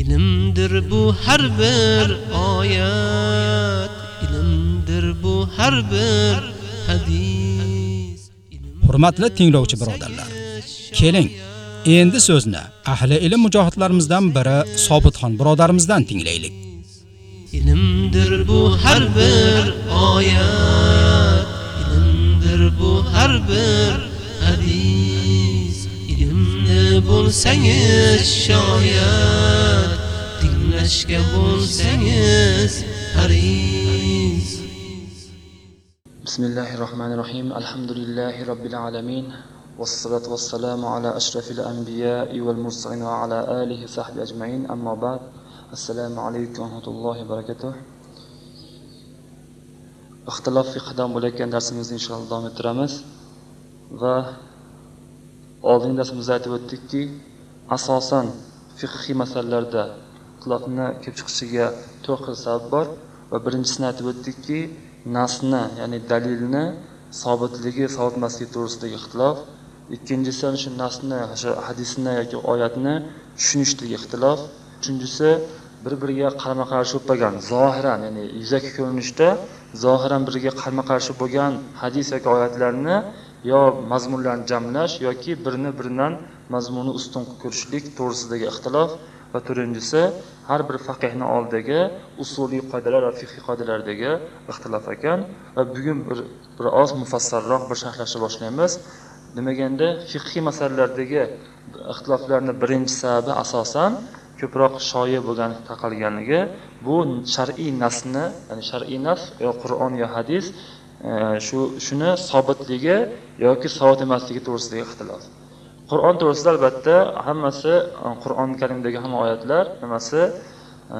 ilmdir bu har bir oyat ilmdir bu har bir hadis. Hurmatli tinglovchi birodarlar, keling, endi so'zni ahli ilm mujohidlarimizdan biri Sobitxon birodarimizdan tinglaylik. ilmdir bu har bir oyat ilmdir bu har bir hadis. Ilmli bo'lsangiz shoyat الله الرحمن الرحيم الحمد لله رب العالمين والصلاة والسلام على أشرف الأنبياء والمرسلين وعلى آله وصحبه أجمعين أما بعد السلام عليكم ورحمة الله وبركاته ixtilof fiqhdan bo'layotgan darsimizni inshaalloh davom ettiramiz va oldingi darsimizda aytib o'tdikki asosan fiqhiy masalalarda ixtilofni kelib chiqishiga to'rt xil sabab bor va birincisini aytib o'tdikki nasni ya'ni dalilni sobitligi sobitmasligi to'g'risidagi ixtilof ikkinchisi ana shu nasni o'sha hadisni yoki oyatni tushunishdagi ixtilof uchinchisi bir biriga qarama qarshi bo'lmagan zohiran ya'ni yuzaki ko'rinishda zohiran biriga qarama qarshi bo'lgan hadis yoki oyatlarni yo mazmunlarni jamlash yoki birini biridan mazmuni ustun ko'rishlik to'g'risidagi ixtilof. Va to'rtinchisi har bir faqihni oldidagi usuliy qoidalar va fiqiy qoidalardagi ixtilof ekan. Va bugun bir biroz mufassalroq bir sharhlashni boshlaymiz. Demaganda fiqiy masalalardagi ixtiloflarni birinchi sababi asosan ko'proq shoyi bo'lgan taqalganligi bu shar'iy nasni ya'ni shar'iy nas yo qur'on yo hadis e, shu shuni sobitligi yoki sobit emasligi to'g'risidagi ixtilof. Qur'on to'g'risida albatta hammasi e, qur'oni karimdagi hamma oyatlar nimasi e,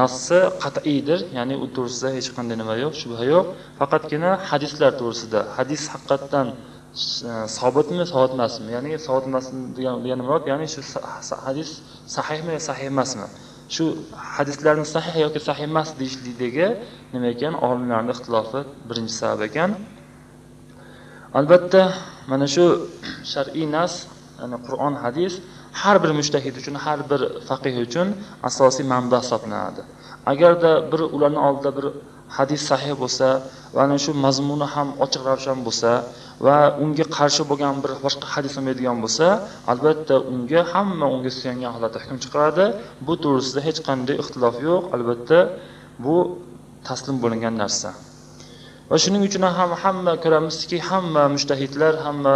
nassi qat'iydir. Ya'ni u to'g'risida hech qanday nima yo'q shubha yo'q. Faqatgina hadislar to'g'risida hadis haqiqatdan e, sobitmi sobit emasmi ya'ni sobit emasmi degan murod ya'ni shu hadis sahihmi yo sahih emasmi? Shu hadislarni sahih yoki sahih emas deyishlikdagi nima ekan? Olimlarni ixtilofi birinchi sabab ekan. Albatta mana shu shar'iy nas ya'ni qur'on hadis har bir mushtahid uchun har bir faqih uchun asosiy manba hisoblanadi. Agarda bir ularni oldida bir hadis sahih bo'lsa va ana shu mazmuni ham ochiq ravshan bo'lsa va unga qarshi bo'lgan bir boshqa hadis olmaydigan bo'lsa albatta unga hamma unga suyangan holatda hukm chiqaradi. Bu to'g'risida hech qanday ixtilof yo'q. Albatta bu taslim bo'lingan narsa. Va shuning uchun ham hamma ko'ramizki hamma mushtahidlar hamma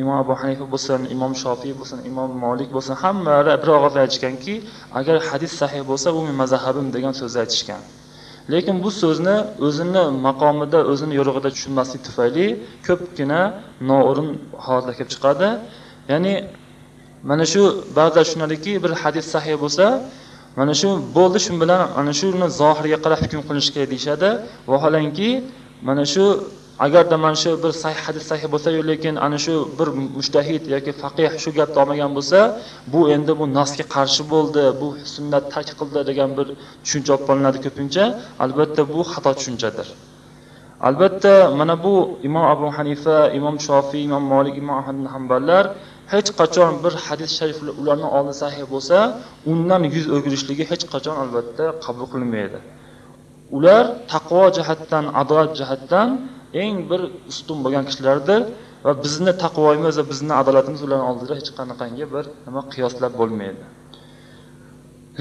imom abu hanifa bo'lsin imom shofiy bo'lsin imom molik bo'lsin hammalari bir og'izdan aytishganki agar hadis sahih bo'lsa bu meni mazhabim degan so'zni aytishgan. Lekin bu so'zni o'zini maqomida o'zini yo'rig'ida tushunmaslik tufayli ko'pgina noo'rin holatlar kelib chiqadi. Ya'ni mana shu ba'zilar tushunadiki bir hadis sahih bo'lsa mana shu bo'ldi shu bilan ana shuni zohiriga qarab hukm qilinishi kerak deyishadi. Vaholanki mana shu agarda mana shu bir sahih hadis sahih bo'lsa-yu lekin ana shu bir mushtahid yoki faqih shu gapni olmagan bo'lsa bu endi bu nasga qarshi bo'ldi bu sunnat tark qildi degan bir tushuncha olib qolinadi ko'pincha. Albatta bu xato tushunchadir. Albatta mana bu imom abu hanifa imom shofiy imom molik imom ahmad ibn hamballar hech qachon bir hadis sharif ularni oldi sahih bo'lsa undan yuz o'girishligi hech qachon albatta qabul qilinmaydi. Ular taqvo jihatdan adolat jihatdan eng bir ustun bo'lgan kishilardir va bizni taqvoyimiz va bizni adolatimiz ularni oldida hech qanaqangi bir nima qiyoslab bo'lmaydi.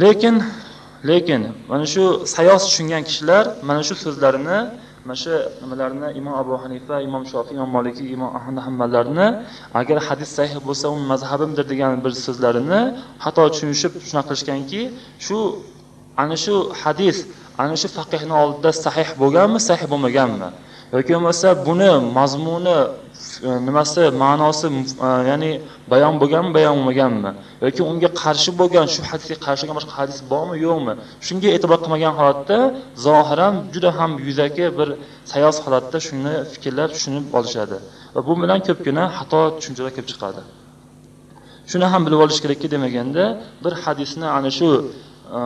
Lekin lekin mana shu sayoz tushungan kishilar mana shu so'zlarini mana shu nimalarni imom abu hanifa imom shofiy imom molikiy imom ahmad hammalarni agar hadis sahih bo'lsa u mazhabimdir degan bir so'zlarini xato tushunishib shunaqa qilishganki shu ana shu hadis ana shu faqihni oldida sahih bo'lganmi sahih bo'lmaganmi? Yoki bo'lmasa buni mazmuni e, nimasi ma'nosi e, ya'ni bayon bo'lganmi bayon bo'lmaganmi? Yoki unga qarshi bo'lgan shu hadisga qarshi bo'lgan boshqa hadis bormi yo'qmi? Shunga e'tibor qilmagan holatda zohiran juda ham yuzaki bir sayoz holatda shuni fikrlab tushunib olishadi. Va bu bilan ko'pgina xato tushunchalar kelib chiqadi. Shuni ham bilib olish kerakki demaganda bir hadisni ana shu e,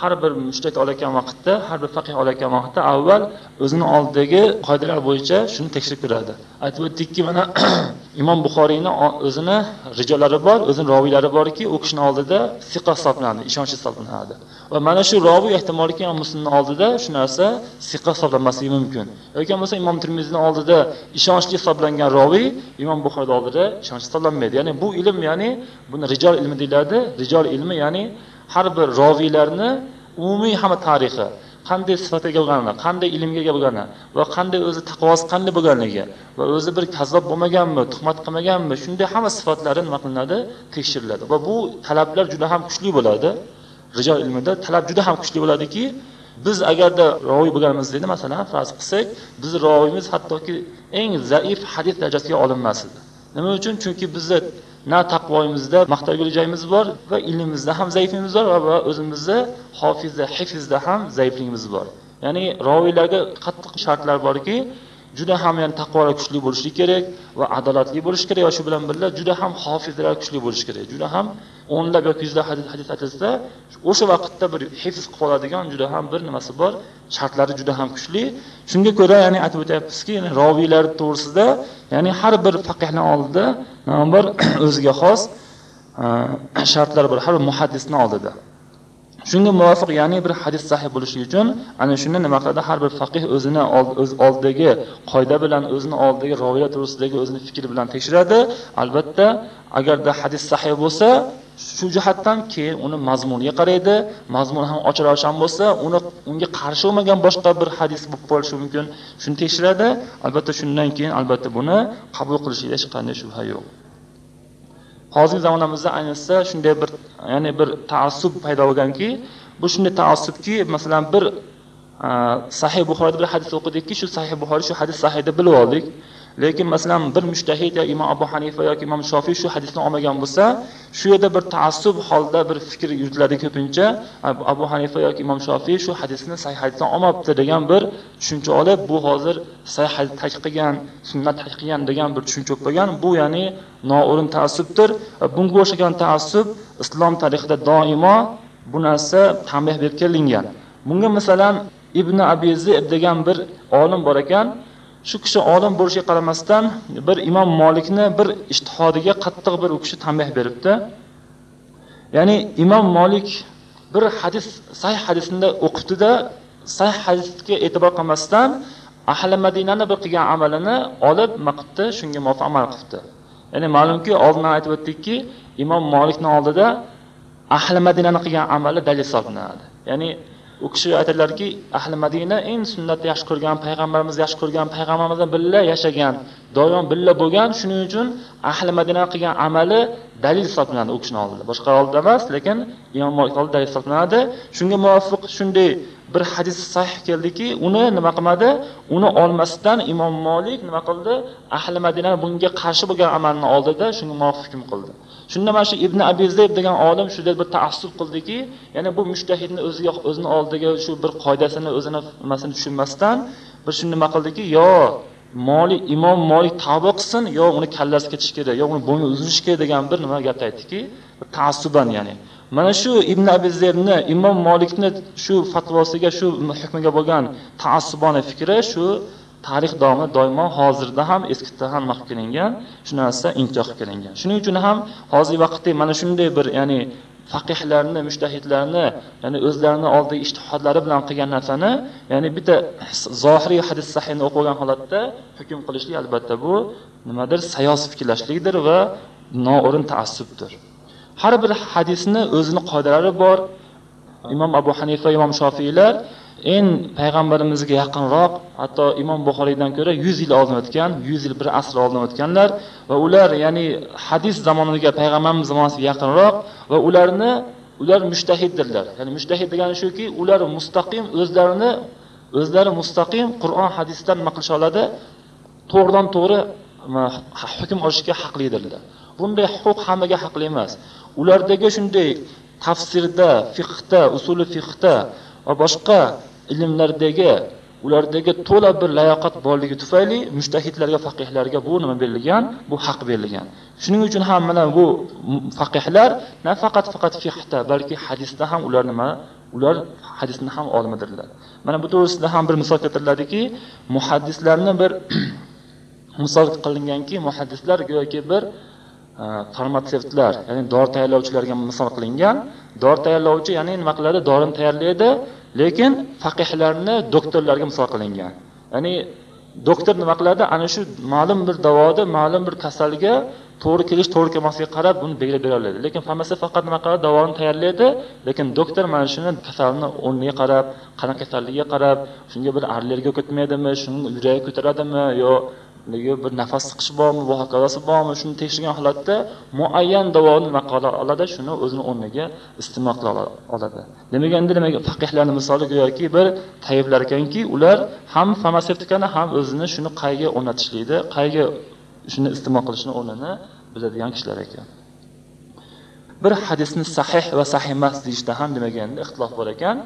har bir mushtak olayotgan vaqtda har bir faqih olayotgan vaqtda avval o'zini oldidagi qoidalar bo'yicha shuni tekshirib ko'radi. Aytib o'tdikki mana imom buxoriyni o'zini rijollari bor o'zini roviylari borki u kishini oldida siqa hisoblanadi ishonchli hisoblanadi. Va mana shu roviy ehtimolki imom muslimni oldida shu narsa siqa hisoblanmasligi mumkin. Yoki bo'lmasa imom termiziyni oldida ishonchli hisoblangan roviy imom buxoriyni oldida ishonchli hisoblanmaydi. Ya'ni bu ilm ya'ni buni rijol ilmi deyiladi. Rijol ilmi ya'ni har bir roviylarni umumiy hamma tarixi qanday sifatga ega bo'lgani qanday ilmga ega bo'lgani va qanday o'zi taqvosi qanday bo'lganligi va o'zi bir kazzob bo'lmaganmi tuhmat qilmaganmi shunday hamma sifatlari nima qilinadi? Tekshiriladi. Va bu talablar juda ham kuchli bo'ladi. Rijol ilmida talab juda ham kuchli bo'ladiki biz agarda roviy bo'lganimizda masalan farz qilsak bizni roviyimiz hattoki eng zaif hadis darajasiga olinmas edi. Nima uchun? Chunki bizni na taqvoyimizda maqtalguli joyimiz bor va ilmimizda ham zaifligimiz bor va o'zimizda hofizda hifzda ham zaifligimiz bor. Ya'ni roviylarga qattiq shartlar borki juda ham ya'ni taqvolar kuchli bo'lishi kerak va adolatli bo'lish kerak va shu bilan birga juda ham hofizlar kuchli bo'lishi kerak. Juda ham o'nlab yoki yuzlab hadis hadis aytilsa o'sha vaqtda bir hifz qilib qoladigan juda ham bir nimasi bor shartlari juda ham kuchli. Shunga ko'ra ya'ni aytib o'tyapmizki ya'ni roviylar to'g'risida ya'ni har bir faqihni oldida nima bor o'ziga xos e, shartlar bor har bir muhaddisni oldida. Shunga muvofiq ya'ni bir hadis sahih bo'lishi uchun ana shuni nima qiladi? Har bir faqih o'zini o'z oldidagi qoida bilan o'zini oldidagi roviylar to'g'risidagi o'zini fikri bilan tekshiradi. Albatta agarda hadis sahih bo'lsa shu jihatdan keyin uni mazmuniga qaraydi. Mazmun ham ochiq ravshan bo'lsa uni unga qarshi bo'lmagan boshqa bir hadis bo'lib qolishi mumkin. Shuni tekshiradi. Albatta shundan keyin albatta buni qabul qilishida hech qanday shubha yo'q. Hozirgi zamonamizda ayniqsa shunday bir ya'ni bir taassub paydo bo'lganki bu shunday taassubki masalan bir a, sahih buxoriyda bir hadis o'qidikki shu sahih buxoriy shu hadis sahih deb bilib oldik. Lekin masalan bir mushtahid yo imom abu hanifa yoki imom shofiy shu hadisni olmagan bo'lsa shu yerda bir taassub holda bir fikr yuritiladi ko'pincha. Abu- hanifa yoki imom shofiy shu hadisni sahih hadisdan olmabdi degan bir tushuncha olib bu hozir sahih hadis tadqiq qilgan sunnat tadqiq qilgan degan bir tushuncha bo'lib qolgan bu ya'ni noo'rin taassubdir e, bunga o'xshagan taassub islom tarixida doimo bu narsa tanbeh berib kelingan. Bunga masalan ibn abi zib degan bir olim bor ekan. Shu kishi olim bo'lishiga qaramasdan bir imom molikni bir ishtihodiga qattiq bir u kishi tanbeh beribdi. Ya'ni imom molik bir hadis sahih hadisni o'qibdida sahih hadisga e'tibor qilmasdan ahli madinani bir qilgan amalini olib nima qilibdi shunga muvofiq amal qilibdi ya'ni ma'lumki oldin aytib o'tdikki imom molikni oldida ahli madinani qilgan amali dalil hisoblanadi. Ya'ni u kishi aytadilarki ahli madina eng sunnatni yaxshi ko'rgan payg'ambarimizni yaxshi ko'rgan payg'ambarimiz bilan birga yashagan doim birga bo'lgan shuning uchun ahli madina qilgan amali dalil hisoblanadi u kishini oldida. Boshqa oldida emas lekin imom molik oldida dalil hisoblanadi. Shunga muvofiq shunday bir hadis sahih keldiki uni nima qilmadi? Uni olmasdan imom molik nima qildi? Ahli madina bunga qarshi bo'lgan amalni oldida shunga muvofiq hukm qildi. Shunda mana shu ibn abi zayb degan olim shunday bir taassub qildiki ya'ni bu mushtahidni o'ziga o'zini oldiga shu bir qoidasini o'zini nimasini tushunmasdan bir shuni nima qildiki yo molik imom molik tavba qilsin yo uni kallasi ketishi kerak yo uni bo'yni uzilishi kerak degan bir nima gap aytdiki taassuban ya'ni. Mana shu ibn abi zeybni imom molikni shu fatvosiga shu hukmiga bo'lgan taassubona fikri shu tarix davomida doimo hozirda ham eskida ham nima qilib kelingan shu narsa intiho qilib kelingan shuning uchun ham hozirgi vaqtda mana shunday bir ya'ni faqihlarni mushtahidlarni ya'ni o'zlarini oldidagi ishtihodlari bilan qilgan narsani ya'ni bitta zohiriy hadis sahihni o'qib olgan holatda hukm qilishlik albatta bu nimadir sayoz fikrlashlikdir va noo'rin taassubdir. Har bir hadisni o'zini qoidalari bor. Imom abu hanifa imom shofiylar eng payg'ambarimizga yaqinroq hatto imom buxoriydan ko'ra yuz yil oldin o'tgan yuz yil bir asr oldin o'tganlar va ular ya'ni hadis zamoniga payg'ambarimiz zamonasiga yaqinroq va ularni ular mushtahiddirlar ya'ni mushtahid degani shuki ular mustaqim o'zlarini o'zlari mustaqim qur'on hadisdan nima qilisha oladi? To'g'ridan to'g'ri hukm olishga haqlidirlar. Bunday huquq hammaga haqli emas. Ulardagi shunday tafsirda fiqhda usuli fiqhda va boshqa ilmlardagi ulardagi to'la bir layoqat borligi tufayli mushtahidlarga faqihlarga bu nima berilgan? Bu haq berilgan. Shuning uchun ham mana bu faqihlar nafaqat faqat fiqhda balki hadisda ham ular nima ular hadisni ham olimidirlar mana bu to'g'risida ham bir misol keltiriladiki muhaddislarni bir misol qilinganki muhaddislar go'yoki bir e, farmatsevtlar ya'ni dori tayyorlovchilarga misol qilingan. Dori tayyorlovchi ya'ni nima qiladi? Dorini tayyorlaydi. Lekin faqihlarni doktorlarga misol qilingan. Ya'ni doktor nima qiladi? Ana shu ma'lum bir davoni ma'lum bir kasalga to'g'ri kelish to'g'ri kelmasligiga qarab buni belgilab bera oladi. Lekin farmatsiya faqat nima qiladi? Davoni tayyorlaydi. Lekin doktor mana shuni kasalni o'rniga qarab qanaqa kasalligiga qarab shunga bir allergiya ko'tmaydimi shuni yuragi ko'taradimi yo yo bir nafas siqish bormi va hokazosi bormi shuni tekshirgan holatda muayyan davoni nima qila oladi shuni o'zini o'rniga iste'mol qila oladi. Demak nimaga faqihlarni misoli go'yoki bir tayiblar ekanki ular ham farmatsevtikani ham o'zini shuni qayga o'rnatishlikni qayga shuni iste'mol qilishni o'rnini biladigan kishilar ekan. Bir hadisni sahih va sahih emas deyishda ham demaganda ixtilof bor ekan.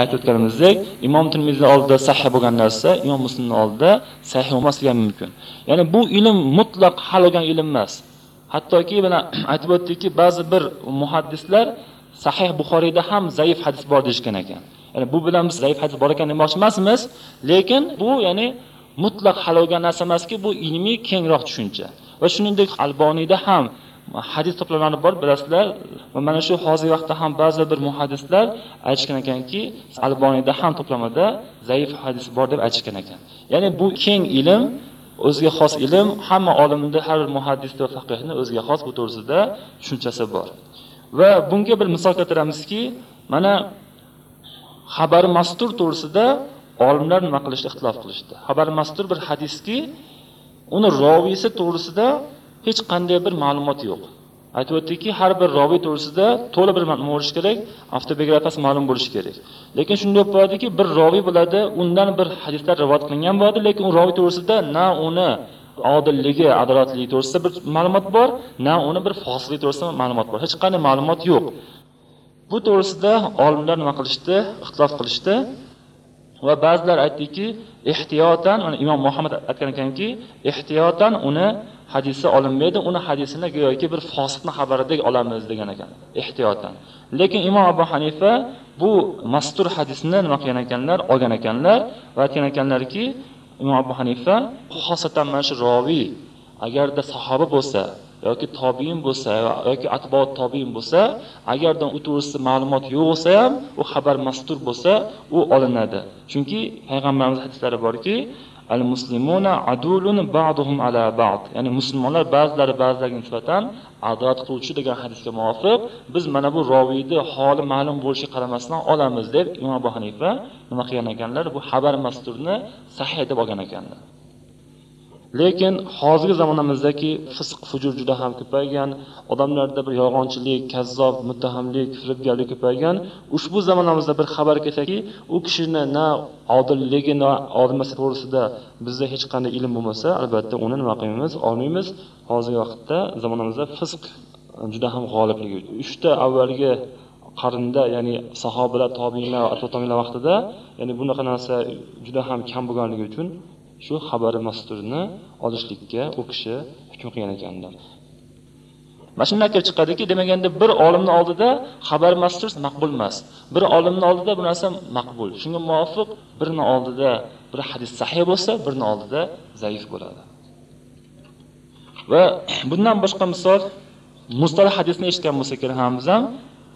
Aytib o'tganimizdek imom termiziy oldida sahih bo'lgan narsa imom muslimni oldida sahih bo'lmasligi ham mumkin. Ya'ni bu ilm mutlaq hal bo'lgan ilm emas. Hattoki mana aytib o'tdikki ba'zi bir muhaddislar sahih buxoriyda ham zaif hadis bor deyishgan ekan. Ya'ni bu bilan biz zaif hadis bor ekan demoqchi emasmiz. Lekin bu ya'ni mutlaq hal bo'lgan narsa emaski bu ilmiy kengroq tushuncha. Va shuningdek alboniyda ham hadis to'plamlari bor bilasizlar. Va mana shu hozirgi vaqtda ham ba'zi bir muhaddislar aytishgan ekanki alboniyda ham to'plamada zaif hadis bor deb aytishgan ekan. Ya'ni bu keng ilm o'ziga xos ilm hamma olimni har bir muhaddis va faqihni o'ziga xos bu to'g'risida tushunchasi bor. Va bunga bir misol keltiramizki mana xabar mastur to'g'risida olimlar nima qilishdi ixtilof qilishdi. Xabar mastur bir hadiski uni roviysi to'g'risida hech qanday bir ma'lumot yo'q. Aytib o'tdikki har bir roviy to'g'risida to'la bir nima bo'lishi kerak avtobiografiyasi ma'lum bo'lishi kerak. Lekin shunday bo'lib qoladiki bir roviy bo'ladi undan bir hadislar rivoyat qilingan bo'ladi lekin u roviy to'g'risida na uni odilligi adolatligi to'g'risida bir ma'lumot bor na uni bir fosiligi to'g'risida ma'lumot bor. Hech qanday ma'lumot yo'q. Bu to'g'risida olimlar nima qilishdi? Ixtilof qilishdi. Va ba'zilar aytdiki ehtiyotan mana imom muhammad aytgan ekanki ehtiyotan uni hadisi olinmaydi uni hadisini go'yoki bir fosiqni xabaridek olamiz degan ekan ehtiyotan lekin imom abu hanifa bu mastur hadisni nima qilgan ekanlar olgan ekanlar va aytgan ekanlarki imom abu hanifa xosatan mana shu roviy agarda sahoba bo'lsa yoki tobiin bo'lsa yoki atbo tobiin bo'lsa agarda u to'g'risida ma'lumot yo'q bo'lsa ham u xabar mastur bo'lsa u olinadi. Chunki payg'ambarimiz hadislari borki al muslimuna adulun ba'duhum ala ba'd. Ya'ni musulmonlar ba'zilari ba'zilariga nisbatan adolat qiluvchi degan hadisga muvofiq biz mana bu roviyni holi ma'lum bo'lishiga qaramasdan olamiz deb imom abu hanifa nima qilgan ekanlar? Bu xabar masturni sahih deb olgan ekanlar. Lekin hozirgi zamonamizdagi fisq fujur juda ham ko'paygan odamlarda bir yolg'onchilik kazzob muttahamlik firibgarlik ko'paygan. Ushbu zamonamizda bir xabar kelsaki u kishini na odilligi na odilmasi to'g'risida bizda hech qanday ilm bo'lmasa albatta uni nima qilmaymiz olmaymiz. Hozirgi vaqtda zamonamizda fisq juda ham g'olibligi uchta avvalgi qarnda ya'ni sahobalar tobiinlar atbo tobiinlar vaqtida ya'ni bunaqa narsa juda ham kam bo'lganligi uchun shu xabari masturni olishlikka u kishi hukm qilgan ekanlar mana shundan kelib chiqadiki demaganda bir olimni oldida xabar mastur maqbul emas. Bir olimni oldida bu narsa maqbul. Shunga muvofiq birini oldida bir hadis sahih bo'lsa birini oldida zaif bo'ladi. Va bundan boshqa misol mursal hadisni eshitgan bo'lsak kerak hammamiz ham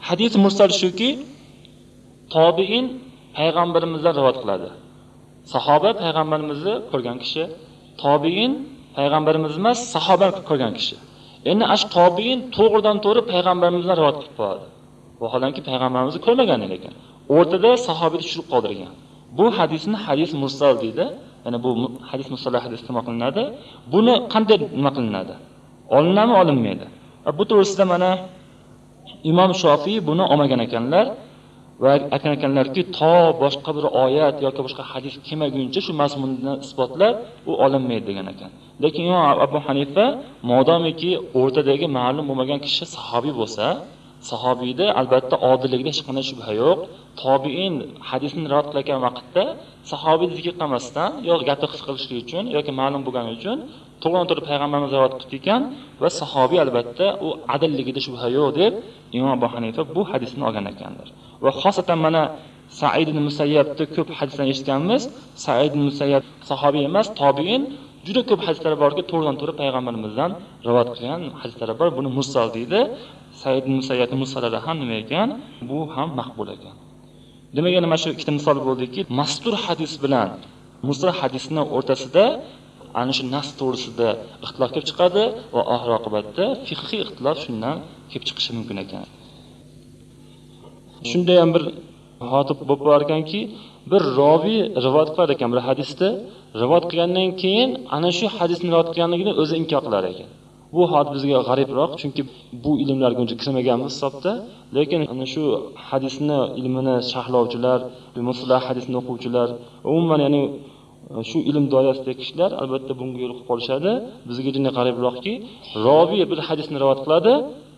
hadis mursal shuki tobiin payg'ambarimizdan rivoyat qiladi. Sahoba payg'ambarimizni ko'rgan kishi tobiin payg'ambarimiz emas sahoba ko'rgan kishi. Endi ash tobiin to'g'ridan to'g'ri payg'ambarimizdan rivoyat qilib qo'yadi vaholanki payg'ambarimizni ko'rmagan lekin o'rtada sahobiyni tushirib qoldirgan. Bu hadisni hadis mursal deydi. Ya'ni bu hadis mursal hadis nima qilinadi? Buni qanday nima qilinadi? Olinadimi olinmaydi? Bu to'g'risida mana imom shofiy buni olmagan ekanlar va aytgan ekanlarki to boshqa bir oyat yoki boshqa hadis kelmaguncha shu mazmunni isbotlab u olinmaydi degan ekan. Lekin imom abu hanifa modomiki o'rtadagi ma'lum bo'lmagan kishi sahobiy bo'lsa sahobiyda albatta odilligida hech qanday shubha yo'q. Tobiin hadisni rivoyat qilayotgan vaqtda sahobiy zikr qilmasdan yo gapni his qilishlik uchun yoki ma'lum bo'lgani uchun to'g'ridan to'g'ri payg'ambarimiz rivoyat qilibdi ekan va sahobiy albatta u adilligida shubha yo'q deb imom abu hanifa bu hadisni olgan ekanlar. Va xosatan mana said ibn musayyabni ko'p hadisdan eshitganmiz. Said ibn musayyab sahobiy emas tobiin. Juda ko'p hadislar borki to'g'ridan to'g'ri payg'ambarimizdan rivoyat qilgan hadislar bor. Buni mursal deydi. Said musayyabni mursalari ham nima ekan? Bu ham maqbul ekan. Demak yana mana shu ikkita misol bo'ldiki mastur hadis bilan mursal hadisni o'rtasida ana shu nas to'g'risida ixtilof kelib chiqadi va oxir oqibatda fiqhiy ixtilof shundan kelib chiqishi mumkin ekan. Shunda ham bir hotib bo'lib bor ekanki bir roviy rivoyat qilar ekan bir hadisda. Rivoyat qilgandan keyin ana shu hadisni rivoyat qilganligini o'zi inkor qilar ekan. Bu hol bizga g'aribroq chunki bu ilmlarga uncha kirmaganmiz hisobda lekin ana shu hadisni ilmini sharhlovchilar muslah hadisni o'quvchilar umuman ya'ni Э, shu ilm doirasidagi kishilar albatta bunga yo'l qo'yib qolishadi. Bizga juda qaribroqki roviy bir hadisni rivoyat qiladi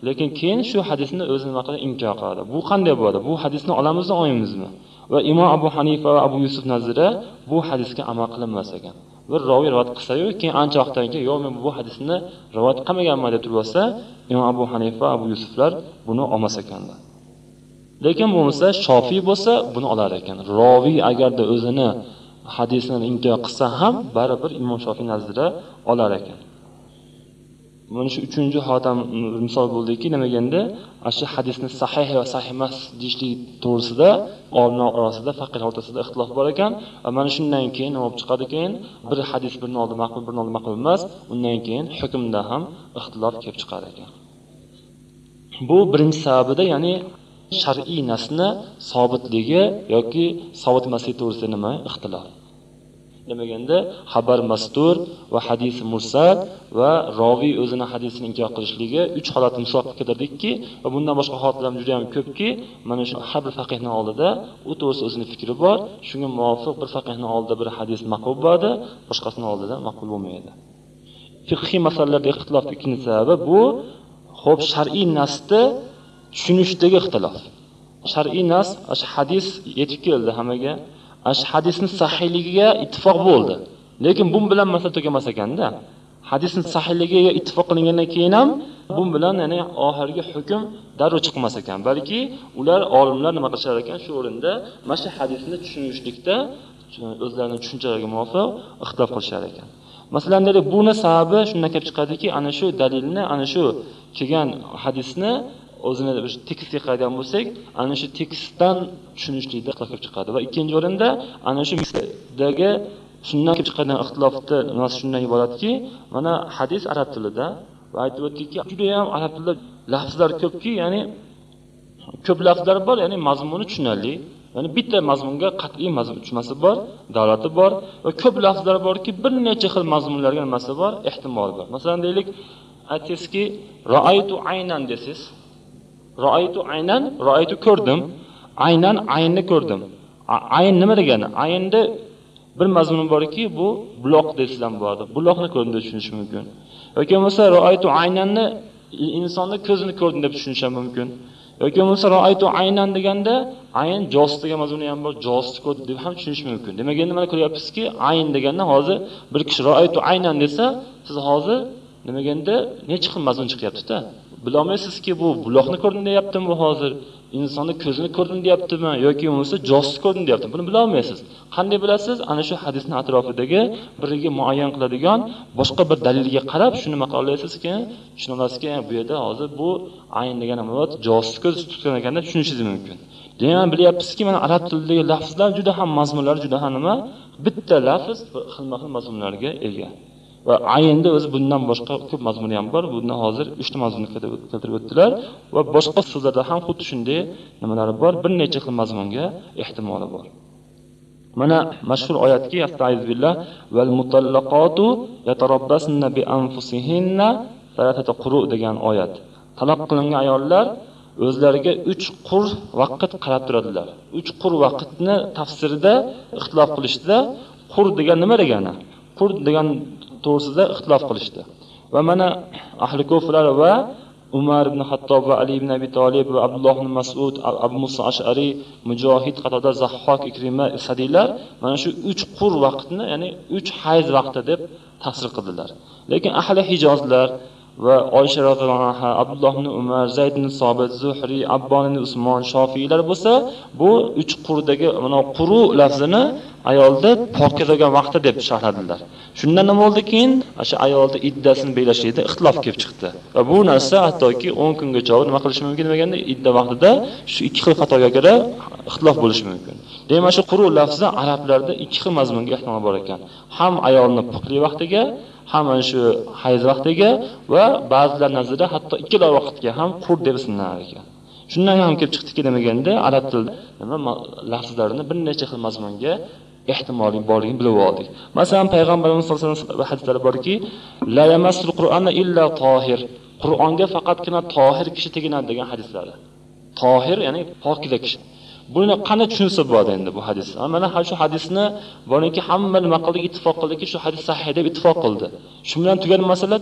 lekin keyin shu hadisni o'zi nima qiladi inkor qiladi. Bu qanday bo'ladi? Bu hadisni olamizmi olmaymizmi va imom abu hanifa va abu yusuf nazira bu hadisga amal qilinmas ekan. Bir roviy rivoyat qilsayu keyin ancha vaqtdan keyin yo'q men bu hadisni rivoyat qilmaganman deb turib olsa imom abu hanifa abu yusuflar buni olmas ekanlar. Lekin bo'lmasa shofiy bo'lsa buni olar ekan. Roviy agarda o'zini hadisini inkor qilsa ham baribir imom shofiy nazdida olar ekan. Mana shu uchinchi xotam misol bo'ldiki nima deganda ana shu hadisni sahih va sahih emas deyishlik to'g'risida olimlar orasida faqihlar o'rtasida ixtilof bor ekan. Va mana shundan keyin nima bo'lib chiqadi keyin? Bir hadis birini oldi maqbul birini oldi maqbul emas undan keyin hukmda ham ixtilof kelib chiqar ekan. Bu birinchi sababida ya'ni shar'iy nasni sobitligi yoki sobit emasligi to'g'risida nima ixtilof? Demaganda xabar mastur va hadis mursal va roviy o'zini hadisini inkor qilishligi uch holatni misol qilib keltirdikki va bundan boshqa holatlar ham juda yam ko'pki mana shu har bir faqihni oldida u to'g'risida o'zini fikri bor. Shunga muvofiq bir faqihni oldida bir hadis maqbul bo'ladi boshqasini oldida maqbul bo'lmaydi. Fiqhiy masalalarda ixtilofni ikkinchi sababi bu ho'p shar'iy nasni tushunishdagi ixtilof. Shar'iy nas hadis yetib keldi hammaga. Ana shu hadisni sahiyligiga ittifoq bo'ldi. Lekin bu bilan masala tugamas ekanda hadisni sahiyligiga ittifoq qilingandan keyin ham bu bilan ya'ni oxirgi hukm darrov chiqmas ekan. Balki ular olimlar nima qilishar ekan shu o'rinda mana shu hadisni tushunishlikda o'zlarini tushunchalariga muvofiq ixtilof qilishar ekan. Masalan deydi buni sababi shundan kelib chiqadiki ana shu dalilni ana shu kelgan hadisni o'zini bir tekstga qaraydigan bo'lsak ana shu tekstdan tushunishlikda kelib chiqadi. Va ikkinchi o'rinda ana shu dagi shundan kelib chiqqan ixtilofni nimasi shundan iboratki mana hadis arab tilida va aytib o'tdikki judayam arab tilida lafzlar ko'pki ya'ni ko'p lafzlar bor ya'ni mazmuni tushunarli. Ya'ni bitta mazmunga qat'iy mazmun tushunmasi bor davlati bor va ko'p lafzlar borki bir necha xil mazmunlarga nimasi bor? Ehtimol bor. Masalan deylik aytsangizki roaytu aynan desangiz roaytu aynan roaytu ko'rdim. Aynan aynni ko'rdim. Ayn nima degani? Aynda bir mazmun borki bu buloq deysizlar bordi. bo'ladi buloqni ko'rdim deb tushunish mumkin. Yoki bo'lmasa roaytu aynanni insonni ko'zini ko'rdim deb tushunish ham mumkin. Yoki bo'lmasa roaytu aynan deganda ayn jos degan mazmuni ham bor josni ko'rdim deb ham tushunish mumkin. Demak endi mana ko'ryapmizki ayn deganda hozir bir kishi roaytu aynan desa siz hozir nima deganda necha xil mazmun chiqyaptida? Bilolmaysizki bu buloqni ko'rdim deyaptimi bu hozir? Insonni ko'zini ko'rdim deyaptimi? Yoki bo'lmasa josni ko'rdim deyaptimi? Buni bilolmaysiz. Qanday bilasiz? Ana shu hadisni atrofidagi biriga muayyan qiladigan boshqa bir dalilga qarab shuni nima qila olasizki tushuna olasizki bu yerda hozir bu ayn degan murod josni ko'z tutgan ekanda tushunishingiz mumkin. Demak bilyapmizki mana arab tilidagi lafzlar juda ham mazmunlari juda ham nima? Bitta lafz xilma xil mazmunlarga ega. Va ayinda o'zi bundan boshqa ko'p mazmuni ham bor. Bundan hozir uchta mazmunni keltirib o'tdilar va boshqa so'zlarda ham xuddi shunday nimalari bor. Bir necha xil mazmunga ehtimoli bor. Mana mashhur oyatki billah val mutallaqatu yatarabbasna bi anfusihinna salatata quru degan oyat. Taloq qilingan ayollar o'zlariga uch qur vaqt qarab turadilar. Uch qur vaqtni tafsirida ixtilof qilishdida qur degan nima degani? Qur degan to'g'risida ixtilof qilishdi. Va mana ahli kufrlar va umar ibn hattob va ali ibn abi tolib va abdulloh ibn masud abu muso ashariy mujohid qatorda zahhok ikrima sadiylar mana shu uch qur vaqtni ya'ni uch hayz vaqti deb tafsir qildilar. Lekin ahli hijozlar va oysha roziyallohu anha abdulloh ibn umar zayd ibn sobit zuhriy abbon ibn usmon shofiylar bo'lsa bu uch qurdagi mana quru lafzini ayolni pokiza vaqti deb sharhladilar. Shundan nima bo'ldi keyin o'sha ayolni iddasini belashlikda ixtilof kelib chiqdi. Va bu narsa hattoki 10 kungacha nima qilish mumkin deganda idda vaqtida shu ikki xil xatoga ko'ra ixtilof bo'lishi mumkin. Demak, shu quru lafzi arablarda ikki xil mazmunga ehtimol bor ekan. Ham ayolni pokli vaqtiga, ham mana shu hayz vaqtiga va ba'zilar nazarda hatto ikkala vaqtga ham qur deb ismlanar ekan. Shundan ham kelib chiqdiki demaganda arab tilida nima lafzlarini bir necha xil mazmunga ehtimoli borligini bilib oldik. Masalan, payg'ambarimiz sollallohu alayhi vasallam hadislari borki, la yamassul qur'ana illa tohir. Qur'onga faqatgina tohir kishi teginadi degan hadislari. Tohir ya'ni pokiza kishi. Buni qanday tushunsa bo'ladi endi bu hadis? Mana shu hadisni boriki hamma nima qildi, ittifoq qildiki, shu hadis sahih deb ittifoq qildi. Shu bilan tugan masala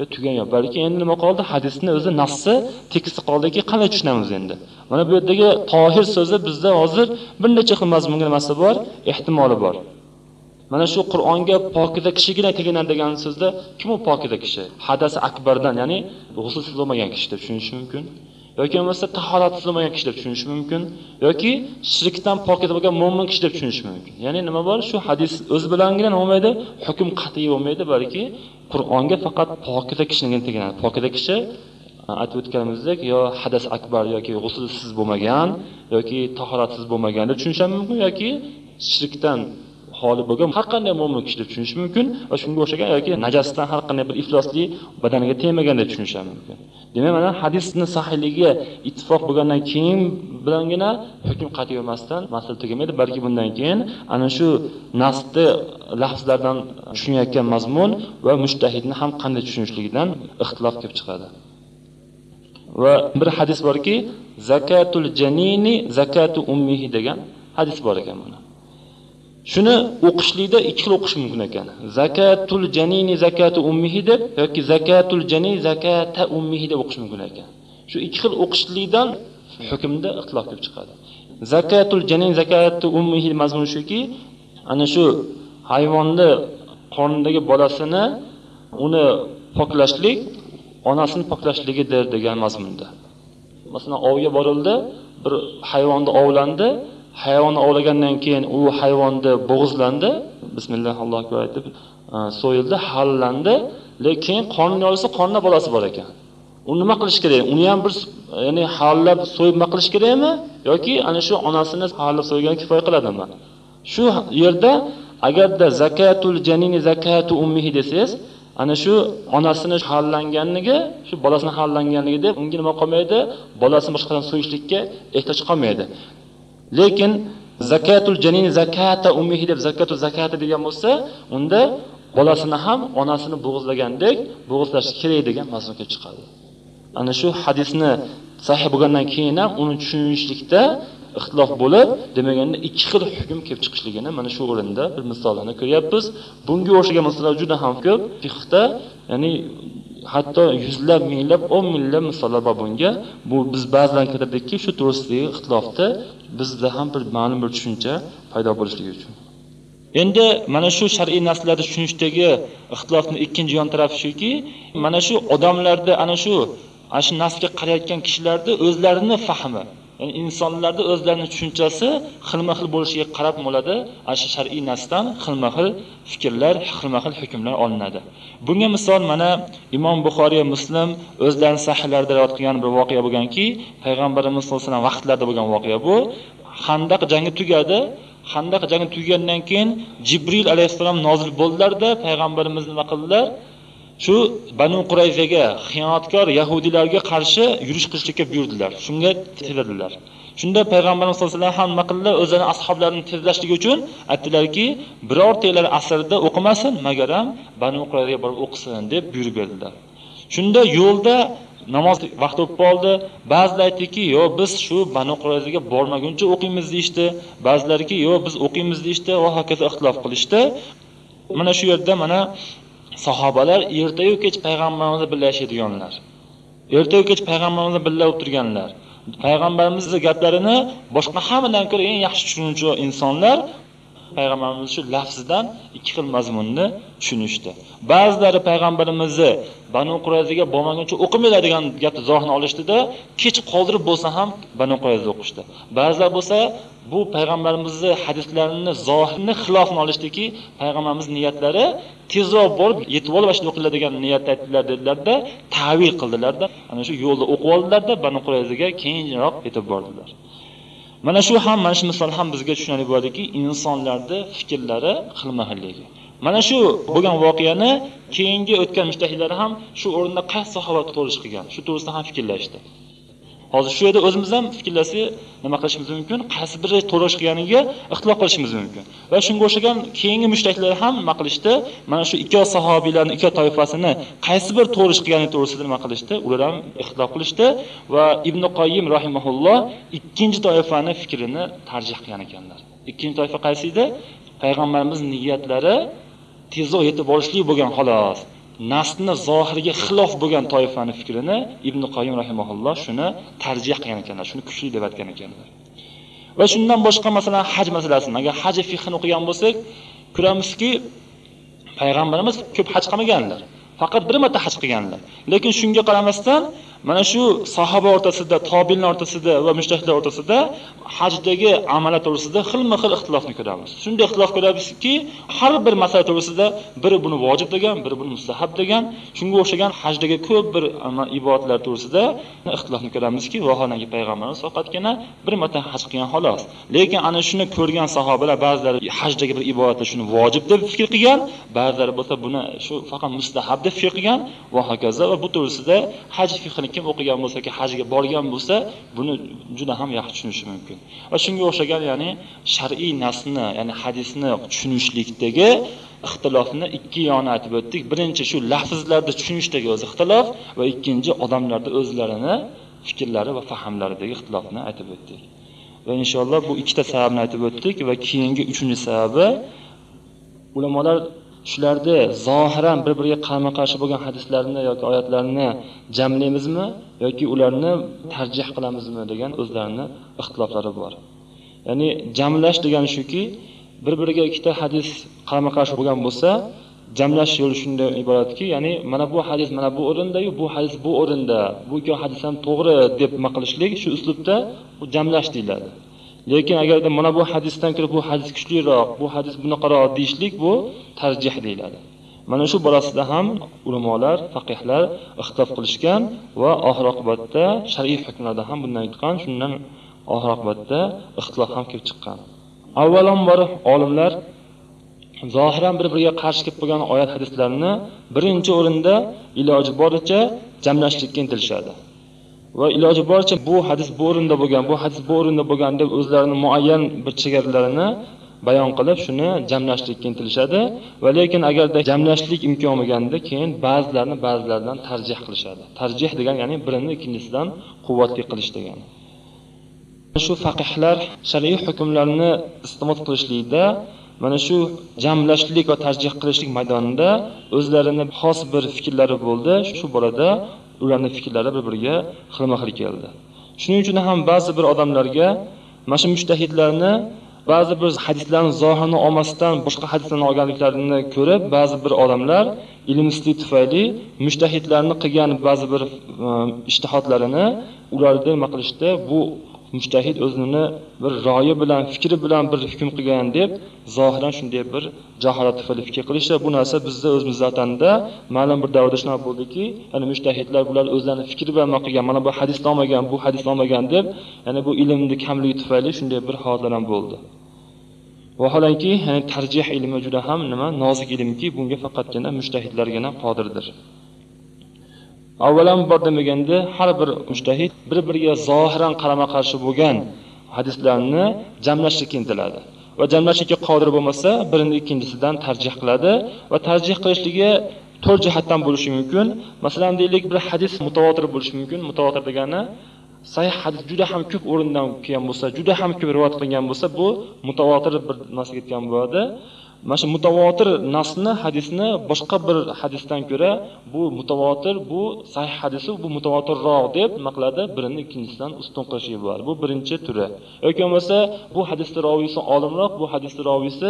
e, tugan yo'q. Balki endi nima qoldi? Hadisni o'zi nafsi tekisi qoldiki, qanday tushunamiz endi? Mana bu yerdagi tohir so'zi bizda hozir bir necha xil mazmunga nimasi bor, ehtimoli bor. Mana shu Qur'onga pokiza kishigina teginadi degan so'zda kim u pokiza kishi? Hadasi akbardan, ya'ni g'uslsiz bo'lmagan kishi deb tushunish mumkin. Yoki bo'lmasa tahoratsiz bo'lmagan kishi deb tushunish mumkin yoki shirkdan pokiza bo'lgan mo'min kishi deb tushunish mumkin. Ya'ni nima bor? Shu hadis o'z bilangina nima bo'lmaydi? Hukm qat'iy bo'lmaydi, balki Qur'onga faqat pokiza kishinigina teginadi. Pokiza kishi aytib o'tganimizdek, yo hadas akbar yoki g'uslsiz bo'lmagan yoki tahoratsiz bo'lmagan deb tushunish mumkin yoki shirkdan xoli bo'lgan har qanday mo'min kishi deb tushunish mumkin va shunga o'xshagan yoki najasdan har qanday bir iflosli badaniga tegmagan deb tushunish mumkin. Demak, mana hadisni sahiyligiga ittifoq bo'lgandan keyin bilangina hukm qat'iy emasdan masala tugamaydi, balki bundan keyin ana shu nasni lafzlardan tushunayotgan mazmun va mushtahidni ham qanday tushunishligidan ixtilof kelib chiqadi. Va bir hadis borki, zakatul janini zakatu ummihi degan hadis bor ekan mana. Shuni o'qishlikda ikki xil o'qish mumkin ekan. Zakatul janini zakatu ummihi deb yoki zakatul janin zakata ummihi deb o'qish mumkin ekan. Shu ikki xil o'qishlikdan hukmda ixtilof kelib chiqadi. Zakatul janin zakatu ummihi mazmuni shuki, ana shu hayvonni qornidagi bolasini uni poklashlik onasini poklashligidir degan mazmunda. Masalan, ovga borildi, bir hayvonni ovlandi, hayvonni ovlagandan keyin u hayvonni bo'g'izlandi, bismillah Allohu akbar deb e, so'yildi, hallandi, lekin qonni olsa qonda bolasi bor ekan. U nima qilish kerak? Uni ham bir ya'ni hallab so'yib nima qilish kerakmi yoki ana shu onasini hallab so'ygan kifoya qiladimi? Shu yerda agarda zakatul janini zakatu ummihi desangiz, ana shu onasini hallanganligi, shu bolasini hallanganligi deb unga nima qolmaydi? Bolasini boshqadan so'yishlikka ehtiyoj qolmaydi. Lekin zakatul janin zakata ummihi deb zakatu zakata degan bo'lsa, unda bolasini ham onasini bo'g'izlagandek bo'g'izlash kerak degan mazmun kelib chiqadi. Ana shu hadisni sahih bo'lgandan keyin ham uni tushunishlikda ixtilof bo'lib, demaganda ikki xil hukm kelib chiqishligini mana shu o'rinda bir misollarni ko'ryapmiz. Bunga o'xshagan misollar juda ham ko'p fiqhda, ya'ni hatto yuzlab, minglab, 10 minglab misollar bor bunga. Bu biz ba'zan kirdikki, shu to'g'risidagi ixtilofda bizda ham bir ma'lum bir tushuncha paydo bo'lishligi uchun. Endi mana shu shar'iy narsalarni tushunishdagi ixtilofning ikkinchi yon tarafi shuki, mana shu odamlarda ana shu ana shu nasga qarayotgan kishilarni o'zlarini fahmi, ya'ni insonlarda o'zlarini tushunchasi xilma-xil bo'lishiga qarab bo'ladi, ana shu shar'iy nasdan xilma-xil fikrlar, xilma-xil hukmlar olinadi. Bunga misol mana Imom Buxoriy va Muslim o'zlarining sahihlarida rivoyat qilgan bir voqea bo'lganki, payg'ambarimiz sollallohu alayhi vasallam vaqtlarida bo'lgan voqea bu. Xandaq jangi tugadi. Xandaq jangi tugagandan keyin Jibril alayhissalom nozil bo'ldilar-da, payg'ambarimiz nima qildilar? Shu Banu Qurayzaga xiyonatkor yahudiylarga qarshi yurish qilishga buyurdilar. Shunga tezladilar. Shunda payg'ambarimiz sollallohu alayhi vasallam ham nima qildilar? o'zlarini ashoblarini tezlashligi uchun aytdilarki, birortalar asrida o'qimasin, magaram Banu Qurayzaga borib o'qisin deb buyurib berdilar. Shunda yo'lda namoz vaqti o'tib qoldi. Ba'zilar aytdiki, "Yo, biz shu Banu Qurayzaga bormaguncha o'qiymiz" deyshti. Ba'zilarki, "Yo, biz o'qiymiz" deyshti va hokazo ixtilof qilishdi. Mana shu yerda mana sahobalar ertayu kech payg'ambarimiz bilan yashaydiganlar. Ertayu kech payg'ambarimiz birga o'tirganlar. payg'ambarimizni gaplarini boshqa hammadan ko'ra eng yaxshi tushunuvchi insonlar payg'ambarimiz shu lafzidan ikki xil mazmunni tushunishdi. Ba'zilari payg'ambarimizni banu qurayzaga bormaguncha o'qimanglar degan gapni zohirni olishdida kech qoldirib bo'lsa ham banu qurayza o'qishdi. Ba'zilar bo'lsa bu payg'ambarimizni hadislarini zohirni xilofini olishdiki payg'ambarimiz niyatlari tezroq borib yetib olib shuni o'qinglar degan niyatda aytdilar dedilarda tavil qildilarda. Ana shu yo'lda o'qib oldilarda banu qurayzaga keyinroq yetib bordilar. Mana shu ham mana shu misol ham bizga tushunarli bo'ladiki insonlarni fikrlari xilma xilligi mana shu bo'lgan voqeani keyingi o'tgan mushtahidlar ham shu o'rinda qaysi sahobat to'lish qilgan. Shu to'g'risida ham fikrlashdi. Hozir shu yerda o'zimiz ham fikrlasak nima qilishimiz mumkin? Qaysi biri to'g'ri ish qilganiga ixtilof qilishimiz mumkin. Va shunga o'xshagan keyingi mushtahidlar ham nima qilishdi? Mana shu ikki sahobiylarni ikki toifasini qaysi bir to'g'ri ish qilgani to'g'risida nima qilishdi? Ular ham ixtilof qilishdi va ibn qoyim rahimaulloh ikkinchi toifani fikrini tarjih qilgan ekanlar. Ikkinchi toifa qaysi edi? Payg'ambarimiz niyatlari tezroq yetib borishlik bo'lgan xolos. Nasni zohiriga xilof bo'lgan toifani fikrini ibn qoyim rahimaulloh shuni tarjih qilgan ekanlar shuni kuchli deb aytgan ekanlar. Va shundan boshqa masalan haj masalasini agar haj fiqhini o'qigan bo'lsak ko'ramizki payg'ambarimiz ko'p haj qilmaganlar faqat bir marta haj qilganlar. Lekin shunga qaramasdan mana shu sahoba o'rtasida tobinlar o'rtasida va mushtahidlar o'rtasida hajdagi amalat to'g'risida xilma xil ixtilofni ko'ramiz. Shunday ixtilof ko'ramizki har bir masala to'g'risida biri buni vojib degan biri buni mustahab degan shunga o'xshagan hajdagi ko'p bir ibodatlar to'g'risida ixtilofni ko'ramizki vaholanki payg'ambarimiz faqatgina bir marta haj qilgan xolos. Lekin ana shuni ko'rgan sahobalar ba'zilari hajdagi bir ibodatni shuni vojib deb fikr qilgan ba'zilari bo'lsa buni shu faqat mustahab deb fikr qilgan va hokazo va bu to'g'risida haj fiqhini kim o'qigan bo'lsa yoki hajga borgan bo'lsa buni juda ham yaxshi tushunishi mumkin. Va shunga o'xshagan ya'ni shar'iy nasni ya'ni hadisni tushunishlikdagi ixtilofni ikki yoni aytib o'tdik. Birinchi shu lafzlarni tushunishdagi o'zi ixtilof va ikkinchi odamlarni o'zlarini fikrlari va fahmlaridagi ixtilofni aytib o'tdik. Va inshaalloh bu ikkita sababni aytib o'tdik va keyingi uchinchi sababi ulamolar shularni zohiran bir biriga qarama qarshi bo'lgan hadislarni yoki oyatlarni jamlaymizmi yoki ularni tarjih qilamizmi degan o'zlarini ixtiloflari bor. Ya'ni jamlash degani shuki bir biriga ikkita hadis qarama qarshi bo'lgan bo'lsa jamlash yo'li shunday iboratki ya'ni mana bu hadis mana bu o'rindayu bu hadis bu o'rinda bu ikki hadis ham to'g'ri deb nima qilishlik shu uslubda jamlash deyiladi. Lekin agarda mana bu hadisdan ko'ra bu hadis kuchliroq bu hadis bunaqaroq deyishlik bu tarjih deyiladi. Mana shu borasida ham ulamolar faqihlar ixtilof qilishgan va oxir oqibatda shar'iy hukmlarda ham bundan chiqqan shundan oxir oqibatda ixtilof ham kelib chiqqan. Avvalambor olimlar zohiran bir biriga qarshi kelib qolgan oyat hadislarni birinchi o'rinda iloji boricha jamlashlikka intilishadi. Va iloji boricha bu hadis bu o'rinda bo'lgan bu hadis bu o'rinda bo'lgan deb o'zlarini muayyan bir chegaralarini bayon qilib shuni jamlashlikka intilishadi. Va lekin agarda jamlashlik imkon bo'lganda keyin ba'zilarni ba'zilaridan tarjih qilishadi. Tarjih degan ya'ni birini ikkinchisidan quvvatli qilish degani shu faqihlar shar'iy hukmlarni iste'mol qilishlikda mana shu jamlashlik va tarjih qilishlik maydonida o'zlarini xos bir fikrlari bo'ldi. Shu borada ularni fikrlari bir biriga xilma xil keldi. Shuning uchun ham ba'zi bir odamlarga mana shu mushtahidlarni ba'zi bir hadislarni zohirini olmasdan boshqa hadislarni olganliklarini ko'rib ba'zi bir odamlar ilmsizlik tufayli mushtahidlarni qilgan ba'zi bir e, ishtihodlarini ularni nima qilishdi? Bu mujtahid o'zini bir royi bilan fikri bilan bir hukm qilgan deb zohiran shunday bir jaholat tufayli fikr qilishdi. Bu narsa bizda o'zimiz vatanda ma'lum bir davrda shunaqa bo'ldiki ya'ni mushtahidlar bular o'zlarini fikri bilan qilgan mana bu hadisni olmagan bu hadisni olmagan deb ya'ni bu ilmni kamligi tufayli shunday bir holatlar ham bo'ldi. Vaholanki ya'ni tarjih ilmi juda ham nima nozik ilmki bunga faqatgina mushtahidlargina qodirdir. Avvalambor demaganda har bir mushtahid bir biriga zohiran qarama qarshi bo'lgan hadislarni jamlashlikka intiladi va jamlashlikka qodir bo'lmasa birini ikkinchisidan tarjih qiladi va tarjih qilishligi to'rt jihatdan bo'lishi mumkin. Masalan deylik bir hadis mutavotir bo'lishi mumkin. Mutavotir degani sahih hadis juda ham ko'p o'rindan kelgan bo'lsa juda ham ko'p rivoyat qilingan bo'lsa bu mutavotir bir narsa ketgan bo'ladi. Mana shu mutavotir nasni hadisni boshqa bir hadisdan ko'ra bu mutavotir bu sahih hadisi bu mutavotirroq deb nima qiladi birini ikkinchisidan ustun qilishi bo'ladi bu birinchi turi. Yoki bo'lmasa bu hadisni roviysi olimroq bu hadisni roviysi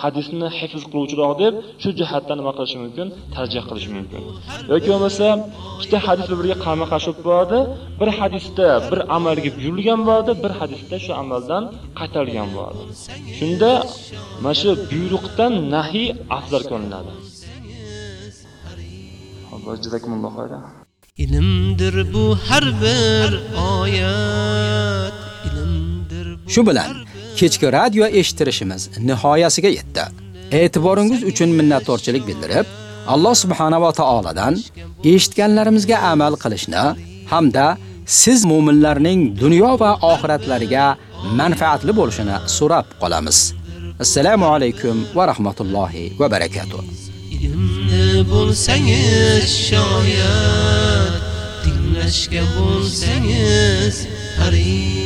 hadisni hifz qiluvchiroq deb shu jihatdan nima qilishi mumkin? Tarjih qilishi mumkin. Yoki bo'lmasa ikkita hadis bir biriga qarama qarshi bo'lib qoladi bir hadisda bir amalga buyurilgan bo'ladi bir hadisda shu amaldan qaytarilgan bo'ladi. Shunda mana shu buyruqdan nahiy afzal ko'rinadi ilmdir bu har bir oyat ilmdir bu Shu bilan kechki radio eshittirishimiz nihoyasiga yetdi. E'tiboringiz uchun minnatdorchilik bildirib, Alloh subhanahu va taoladan eshitganlarimizga amal qilishni hamda siz mu'minlarning dunyo va oxiratlariga manfaatli bo'lishini so'rab qolamiz. Assalomu alaykum va rahmatullohi va barakatuh. ilmni bo'lsangiz shoyat tinglashga bo'lsangiz haris